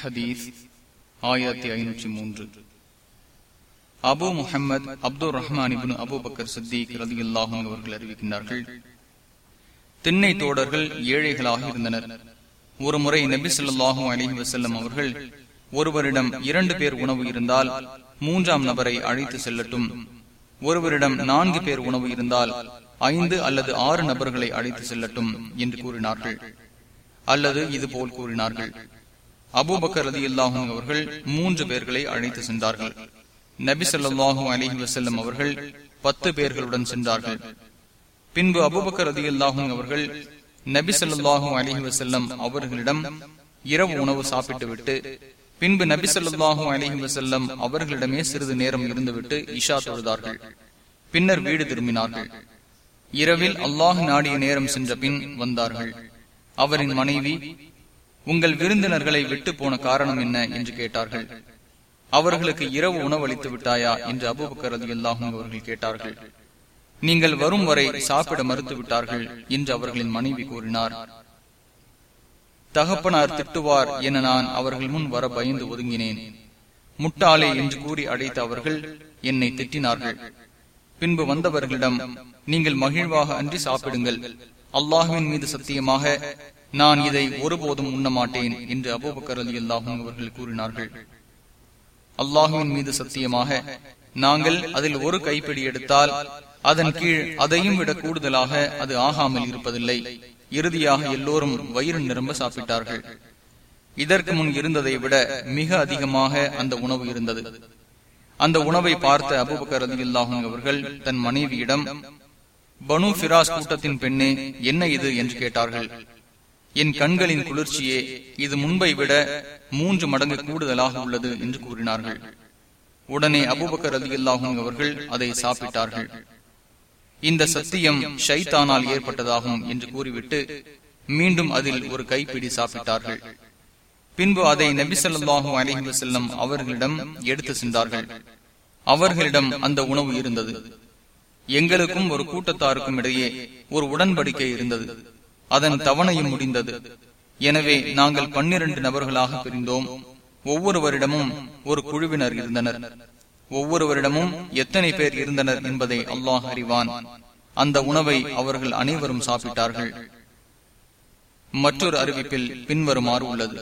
ஹதீஸ் ஆயிரத்தி ஐநூற்றி மூன்று. Abu Muhammad Abdul Rahman ibn Abu Siddiq ரதி அல்லாஹும் அவர்கள் அறிவிக்கின்றார்கள் திண்ணை தோடர்கள் ஏழைகளாக இருந்தனர். ஒரு முறை நபி சொல்லாஹும் அலி வசல்லம் அவர்கள் ஒருவரிடம் இரண்டு பேர் உணவு இருந்தால் மூன்றாம் நபரை அழைத்து செல்லட்டும். ஒருவரிடம் நான்கு பேர் உணவு இருந்தால் ஐந்து அல்லது ஆறு நபர்களை அழைத்து செல்லட்டும் என்று கூறினார்கள். அல்லது இது போல் கூறினார்கள் அபுபக்கர் அலி அல்லாஹும் அவர்கள் மூன்று பேர்களை அழைத்து சென்றார்கள். நபி சொல்லாஹும் அலிஹி வசல்லம் அவர்கள் பத்து பேர்களுடன் சென்றார்கள். பின்பு அபுபக்கர் ரதி அல்லாஹும் அவர்கள் நபி சொல்லாஹும் அலிஹி வசல்லம் அவர்களிடம் இரவு உணவு சாப்பிட்டுவிட்டு பின்பு நபி சொல்லாஹும் அலிஹி வசல்லம் அவர்களிடமே சிறிது நேரம் இருந்துவிட்டு இஷா தொழுதார்கள். பின்னர் வீடு திரும்பினார்கள். இரவில் அல்லாஹ் நாடிய நேரம் சென்ற பின் வந்தார்கள். அவரின் மனைவி உங்கள் விருந்தினர்களை விட்டு போன காரணம் என்ன என்று கேட்டார்கள். அவர்களுக்கு இரவு உணவளித்து விட்டாயா என்று அபுபக்கரது ரதி அவர்கள் கேட்டார்கள். நீங்கள் வரும் வரை சாப்பிட மறுத்து விட்டார்கள் என்று அவர்களின் மனைவி கூறினார். தகப்பனார் திட்டுவார் என நான் அவர்கள் முன் வர பயந்து ஒதுங்கினேன். முட்டாளே என்று கூறி அடைத்த அவர்கள் என்னை திட்டினார்கள். பின்பு வந்தவர்களிடம் நீங்கள் மகிழ்வாக அன்றி சாப்பிடுங்கள். அல்லாஹுவின் மீது சத்தியமாக நான் இதை ஒருபோதும் உண்ண மாட்டேன் என்று அபோபக்கர் அலி அல்லாஹும் அவர்கள் கூறினார்கள். அல்லாஹுவின் மீது சத்தியமாக நாங்கள் அதில் ஒரு கைப்பிடி எடுத்தால் அதன் கீழ் அதையும் விட கூடுதலாக அது ஆகாமல் இருப்பதில்லை. இறுதியாக எல்லோரும் வயிறு நிரம்ப சாப்பிட்டார்கள். இதற்கு முன் இருந்ததை விட மிக அதிகமாக அந்த உணவு இருந்தது. அந்த உணவை பார்த்த அபுபக்கர் அலி அல்லாஹும் அவர்கள் தன் மனைவியிடம் பனு பிராஸ் கூட்டத்தின் பெண்ணே என்ன இது? என்று கேட்டார்கள். என் கண்களின் குளிர்ச்சியே இது முன்பை விட மூன்று மடங்கு கூடுதலாக உள்ளது என்று கூறினார்கள். உடனே அபுபக்கர் அலி அல்லாஹும் அவர்கள் அதை சாப்பிட்டார்கள். இந்த சத்தியம் ஷைத்தானால் ஏற்பட்டதாகும் என்று கூறிவிட்டு மீண்டும் அதில் ஒரு கைப்பிடி சாப்பிட்டார்கள். பின்பு அதை நபி சொல்லாஹு அலஹி வசல்லம் அவர்களிடம் எடுத்து சென்றார்கள். அவர்களிடம் அந்த உணவு இருந்தது. எங்களுக்கும் ஒரு கூட்டத்தாருக்கும் இடையே ஒரு உடன்படிக்கை இருந்தது. அதன் தவணையும் முடிந்தது. எனவே நாங்கள் பன்னிரண்டு நபர்களாக பிரிந்தோம். ஒவ்வொருவரிடமும் ஒரு குழுவினர் இருந்தனர். ஒவ்வொருவரிடமும் எத்தனை பேர் இருந்தனர் என்பதை அல்லாஹ் அறிவான். அந்த உணவை அவர்கள் அனைவரும் சாப்பிட்டார்கள். மற்றொரு அறிவிப்பில் பின்வருமாறு உள்ளது.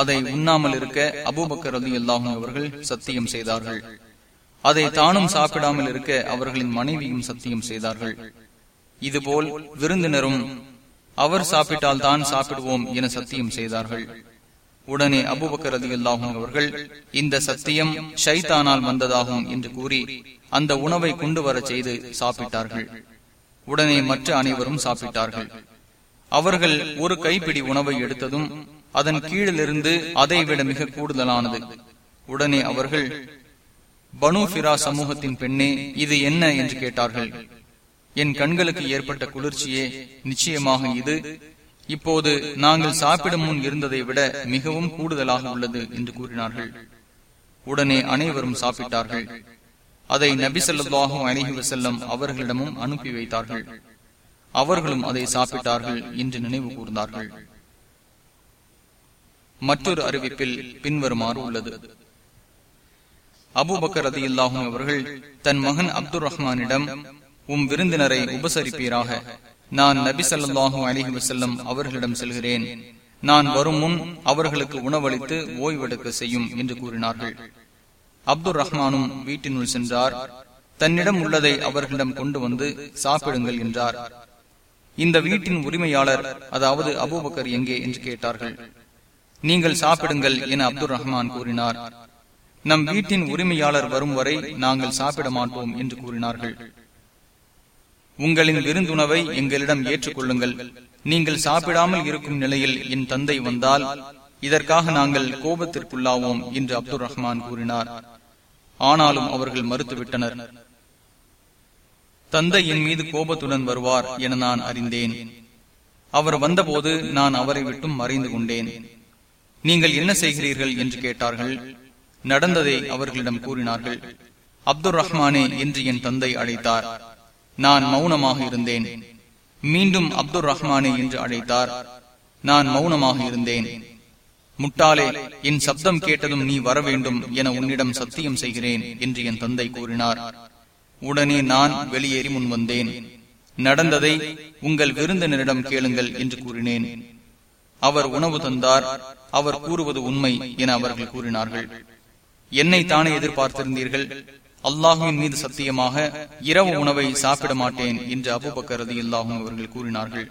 அதை உண்ணாமல் இருக்க அபூபக்கர் அலி அல்லாஹும் அவர்கள் சத்தியம் செய்தார்கள். அதை தானும் சாப்பிடாமல் இருக்க அவர்களின் மனைவியும் சத்தியம் செய்தார்கள். இதுபோல் விருந்தினரும் அவர் சாப்பிட்டால் தான் சாப்பிடுவோம் என சத்தியம் செய்தார்கள். உடனே அபுபக்கர் அல்லாஹும் அவர்கள் இந்த சத்தியம் ஷைத்தானால் வந்ததாகும் என்று கூறி அந்த உணவை கொண்டு வர செய்து சாப்பிட்டார்கள். உடனே மற்ற அனைவரும் சாப்பிட்டார்கள். அவர்கள் ஒரு கைப்பிடி உணவை எடுத்ததும் அதன் கீழிலிருந்து அதை விட மிக கூடுதலானது. உடனே அவர்கள் பனு சமூகத்தின் பெண்ணே இது என்ன? என்று கேட்டார்கள். என் கண்களுக்கு ஏற்பட்ட குளிர்ச்சியே நிச்சயமாக இது. இப்போது நாங்கள் சாப்பிடும் முன் இருந்ததை விட மிகவும் கூடுதலாக உள்ளது என்று கூறினார்கள். உடனே அனைவரும் சாப்பிட்டார்கள். அதை நபி சொல்லாஹும் அணிஹி வசல்லம் அவர்களிடமும் அனுப்பி வைத்தார்கள். அவர்களும் அதை சாப்பிட்டார்கள் என்று நினைவு கூர்ந்தார்கள். மற்றொரு அறிவிப்பில் பின்வருமாறு உள்ளது. அபுபக்கர் அதி அல்லாஹும் அவர்கள் தன் மகன் அப்துல் ரஹ்மானிடம் உம் விருந்தினரை உபசரிப்பீராக. நான் நபி சல்லாஹூ அலிஹி வசல்லம் அவர்களிடம் செல்கிறேன். நான் வரும் முன் அவர்களுக்கு உணவளித்து ஓய்வெடுக்க செய்யும் என்று கூறினார்கள். அப்துல் ரஹ்மானும் வீட்டினுள் சென்றார். தன்னிடம் உள்ளதை அவர்களிடம் கொண்டு வந்து சாப்பிடுங்கள் என்றார். இந்த வீட்டின் உரிமையாளர் அதாவது அபூபக்கர் எங்கே என்று கேட்டார்கள். நீங்கள் சாப்பிடுங்கள் என அப்துல் ரஹ்மான் கூறினார். நம் வீட்டின் உரிமையாளர் வரும் வரை நாங்கள் சாப்பிட மாட்டோம் என்று கூறினார்கள். உங்களின் விருந்துணவை எங்களிடம் ஏற்றுக்கொள்ளுங்கள். நீங்கள் சாப்பிடாமல் இருக்கும் நிலையில் என் தந்தை வந்தால் இதற்காக நாங்கள் கோபத்திற்குள்ளாவோம் என்று அப்துல் ரஹ்மான் கூறினார். ஆனாலும் அவர்கள் மறுத்துவிட்டனர். தந்தை என் மீது கோபத்துடன் வருவார் என நான் அறிந்தேன். அவர் வந்தபோது நான் அவரை விட்டும் மறைந்து கொண்டேன். நீங்கள் என்ன செய்கிறீர்கள் என்று கேட்டார்கள். நடந்ததை அவர்களிடம் கூறினார்கள். அப்துல் ரஹ்மானே என்று என் தந்தை அழைத்தார். நான் மௌனமாக இருந்தேன். மீண்டும் அப்துல் ரஹ்மானே என்று அழைத்தார். நான் மௌனமாக இருந்தேன். முட்டாளே என் சப்தம் கேட்டதும் நீ வர வேண்டும் என உன்னிடம் சத்தியம் செய்கிறேன் என்று என் தந்தை கூறினார். உடனே நான் வெளியேறி முன் வந்தேன். நடந்ததை உங்கள் விருந்தினரிடம் கேளுங்கள் என்று கூறினேன். அவர் உணவு தந்தார். அவர் கூறுவது உண்மை என அவர்கள் கூறினார்கள். என்னை தானே எதிர்பார்த்திருந்தீர்கள்? அல்லாஹுவின் மீது சத்தியமாக இரவு உணவை சாப்பிட மாட்டேன் என்று அபுபக்கரது இல்லாகும் அவர்கள் கூறினார்கள்.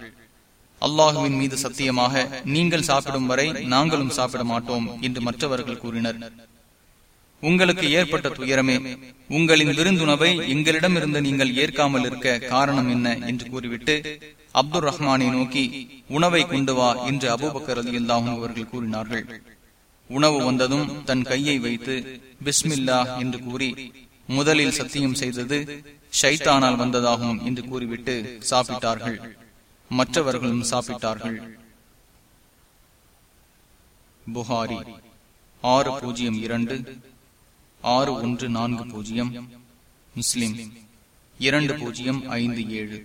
அல்லாஹுவின் மீது சத்தியமாக நீங்கள் சாப்பிடும் வரை நாங்களும் சாப்பிட மாட்டோம் என்று மற்றவர்கள் கூறினர். உங்களுக்கு ஏற்பட்ட துயரமே உங்களின் விருந்துணவை எங்களிடமிருந்து நீங்கள் ஏற்காமல் இருக்க காரணம் என்ன என்று கூறிவிட்டு அப்துல் ரஹ்மானை நோக்கி உணவை கொண்டு வா என்று அபுபக்கரது இல்லாகும் அவர்கள் கூறினார்கள். உணவு வந்ததும் தன் கையை வைத்து பிஸ்மில்லா என்று கூறி முதலில் சத்தியம் செய்தது ஷைத்தானால் வந்ததாகும் என்று கூறிவிட்டு சாப்பிட்டார்கள். மற்றவர்களும் சாப்பிட்டார்கள். புகாரி ஆறு பூஜ்ஜியம் இரண்டு ஆறு ஒன்று நான்கு பூஜ்ஜியம் முஸ்லிம் இரண்டு பூஜ்ஜியம் ஐந்து ஏழு.